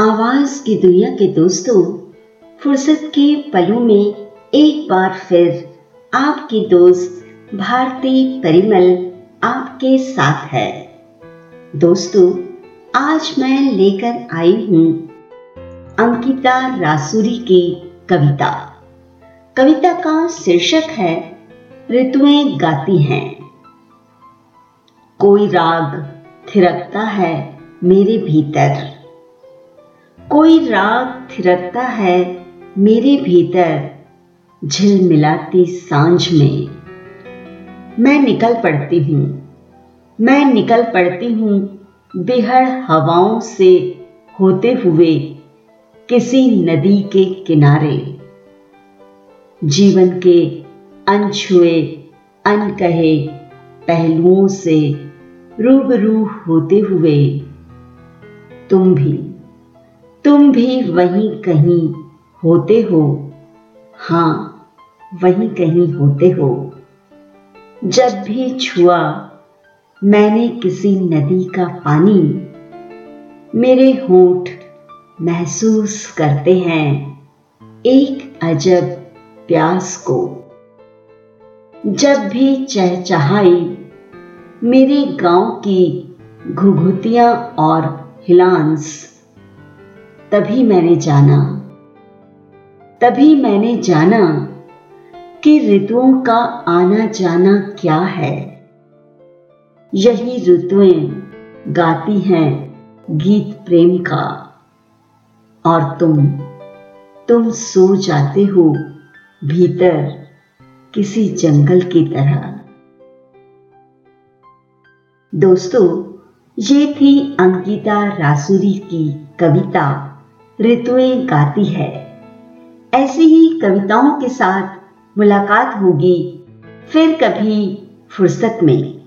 आवाज़ की दुनिया के दोस्तों, फुर्सत के पलों में एक बार फिर आपकी दोस्त भारती परिमल आपके साथ है। दोस्तों, आज मैं लेकर आई हूँ अंकिता रासुरी की कविता। कविता का शीर्षक है, ऋतुएँ गाती हैं। कोई राग थिरकता है मेरे भीतर। कोई राग थिरकता है मेरे भीतर झिलमिलाती साँझ में। मैं निकल पड़ती हूँ, मैं निकल पड़ती हूँ बेहड़ हवाओं से होते हुए किसी नदी के किनारे। जीवन के अनछुए, अनकहे पहलुओं से रूबरू होते हुए, तुम भी तुम भी वहीं कहीं होते हो। हाँ वहीं कहीं होते हो। जब भी छुआ, मैंने किसी नदी का पानी, मेरे होठ महसूस करते हैं एक अजब प्यास को। जब भी चहचहाई, मेरे गाँव की घुघुतियाँ और हिलांस तभी मैंने जाना। तभी मैंने जाना कि ऋतुओं का आना जाना क्या है। यही ऋतुएँ गाती हैं गीत प्रेम का। और तुम तुम सो जाते हो भीतर किसी जंगल की तरह। दोस्तों, ये थी अंकिता रासुरी की कविता। ऋतुएँ गाती है। ऐसी ही कविताओं के साथ मुलाकात होगी फिर कभी फुर्सत में।